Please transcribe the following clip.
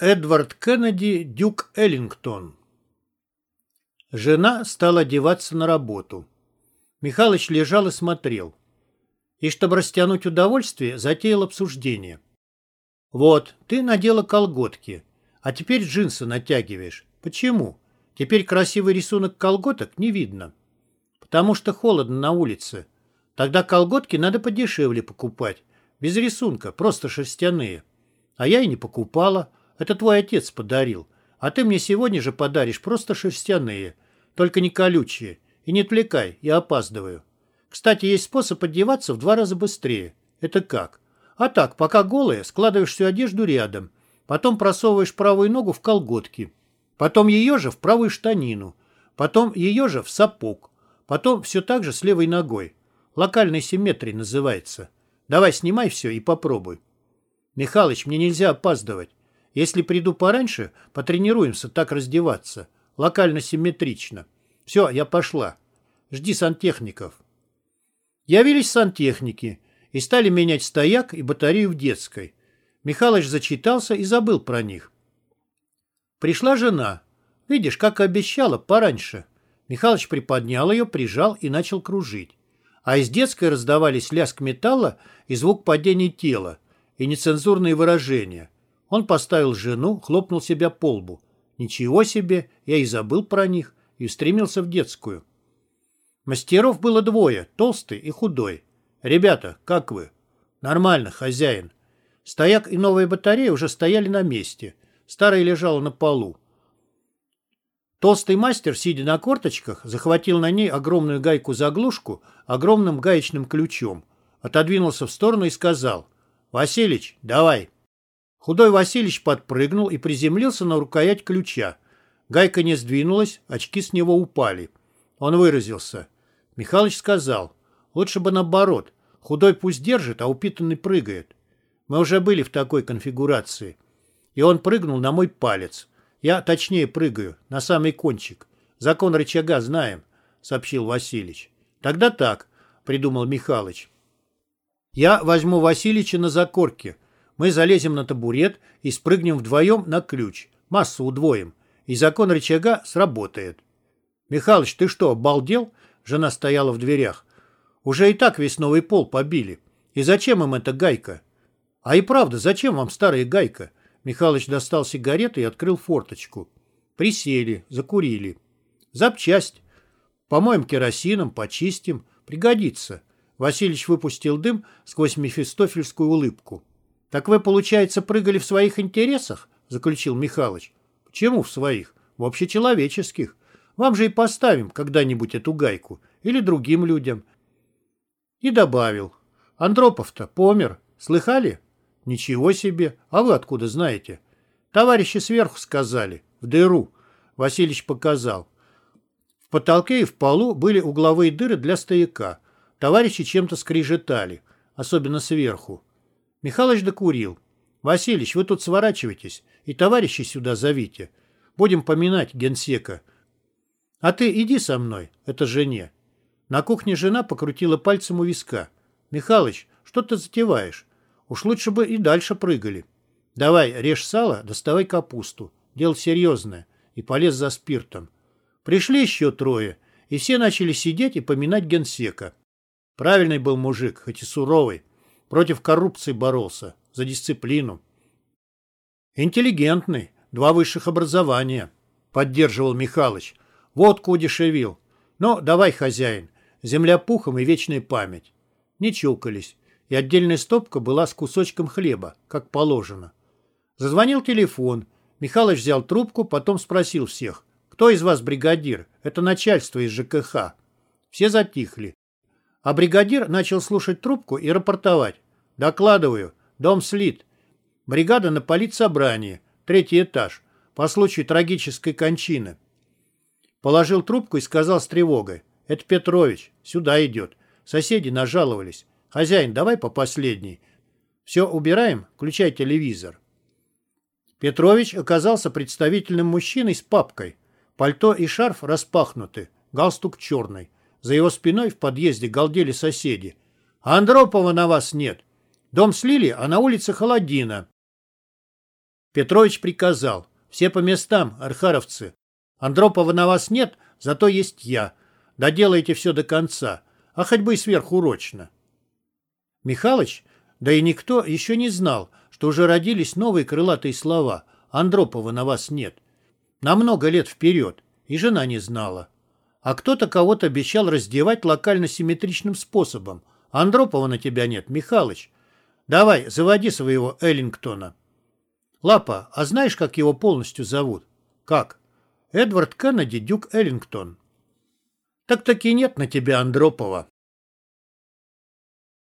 Эдвард Кеннеди, Дюк Эллингтон. Жена стала одеваться на работу. Михалыч лежал и смотрел. И, чтобы растянуть удовольствие, затеял обсуждение. «Вот, ты надела колготки, а теперь джинсы натягиваешь. Почему? Теперь красивый рисунок колготок не видно. Потому что холодно на улице. Тогда колготки надо подешевле покупать. Без рисунка, просто шерстяные. А я и не покупала. Это твой отец подарил. А ты мне сегодня же подаришь просто шерстяные. Только не колючие. И не отвлекай, я опаздываю. Кстати, есть способ одеваться в два раза быстрее. Это как? А так, пока голая, складываешь всю одежду рядом. Потом просовываешь правую ногу в колготки. Потом ее же в правую штанину. Потом ее же в сапог. Потом все так же с левой ногой. Локальной симметрией называется. Давай снимай все и попробуй. Михалыч, мне нельзя опаздывать. Если приду пораньше, потренируемся так раздеваться. Локально симметрично. Все, я пошла. Жди сантехников. Явились сантехники и стали менять стояк и батарею в детской. Михалыч зачитался и забыл про них. Пришла жена. Видишь, как и обещала, пораньше. Михалыч приподнял ее, прижал и начал кружить. А из детской раздавались лязг металла и звук падения тела, и нецензурные выражения. Он поставил жену, хлопнул себя по лбу. Ничего себе, я и забыл про них, и устремился в детскую. Мастеров было двое, толстый и худой. «Ребята, как вы?» «Нормально, хозяин». Стояк и новая батарея уже стояли на месте. Старая лежала на полу. Толстый мастер, сидя на корточках, захватил на ней огромную гайку-заглушку огромным гаечным ключом, отодвинулся в сторону и сказал «Василич, давай». Худой Васильевич подпрыгнул и приземлился на рукоять ключа. Гайка не сдвинулась, очки с него упали. Он выразился. Михалыч сказал, лучше бы наоборот. Худой пусть держит, а упитанный прыгает. Мы уже были в такой конфигурации. И он прыгнул на мой палец. Я точнее прыгаю, на самый кончик. Закон рычага знаем, сообщил Васильевич. Тогда так, придумал Михалыч. Я возьму Васильича на закорке. Мы залезем на табурет и спрыгнем вдвоем на ключ. Массу удвоим. И закон рычага сработает. «Михалыч, ты что, обалдел?» Жена стояла в дверях. «Уже и так весь новый пол побили. И зачем им эта гайка?» «А и правда, зачем вам старая гайка?» Михалыч достал сигареты и открыл форточку. Присели, закурили. «Запчасть. Помоем керосином, почистим. Пригодится». Васильич выпустил дым сквозь мефистофельскую улыбку. «Так вы, получается, прыгали в своих интересах?» — заключил Михалыч. «Почему в своих? В общечеловеческих. Вам же и поставим когда-нибудь эту гайку. Или другим людям». И добавил. «Андропов-то помер. Слыхали?» «Ничего себе! А вы откуда знаете?» «Товарищи сверху сказали. В дыру». Васильич показал. В потолке и в полу были угловые дыры для стояка. Товарищи чем-то скрежетали, особенно сверху. Михалыч докурил. «Василич, вы тут сворачивайтесь и товарищи сюда зовите. Будем поминать генсека. А ты иди со мной, это жене». На кухне жена покрутила пальцем у виска. «Михалыч, что ты затеваешь? Уж лучше бы и дальше прыгали. Давай, режь сало, доставай капусту. Дело серьезное». И полез за спиртом. Пришли еще трое, и все начали сидеть и поминать генсека. Правильный был мужик, хоть и суровый. Против коррупции боролся, за дисциплину. Интеллигентный, два высших образования, поддерживал Михалыч. Водку удешевил. Но давай, хозяин, земля пухом и вечная память. Не чукались, и отдельная стопка была с кусочком хлеба, как положено. Зазвонил телефон. Михалыч взял трубку, потом спросил всех. «Кто из вас бригадир? Это начальство из ЖКХ». Все затихли. А бригадир начал слушать трубку и рапортовать. «Докладываю. Дом слит. Бригада на политсобрании. Третий этаж. По случаю трагической кончины». Положил трубку и сказал с тревогой. «Это Петрович. Сюда идет. Соседи нажаловались. Хозяин, давай по последней. Все убираем? Включай телевизор». Петрович оказался представительным мужчиной с папкой. Пальто и шарф распахнуты, галстук черный. За его спиной в подъезде галдели соседи. «Андропова на вас нет. Дом слили, а на улице холодина. Петрович приказал. Все по местам, архаровцы. Андропова на вас нет, зато есть я. Доделайте все до конца, а хоть бы и сверхурочно. Михалыч, да и никто еще не знал, что уже родились новые крылатые слова. Андропова на вас нет. На много лет вперед. И жена не знала. А кто-то кого-то обещал раздевать локально-симметричным способом. Андропова на тебя нет, Михалыч. Давай, заводи своего Эллингтона. Лапа, а знаешь, как его полностью зовут? Как? Эдвард Кеннеди Дюк Эллингтон. Так-таки нет на тебя Андропова.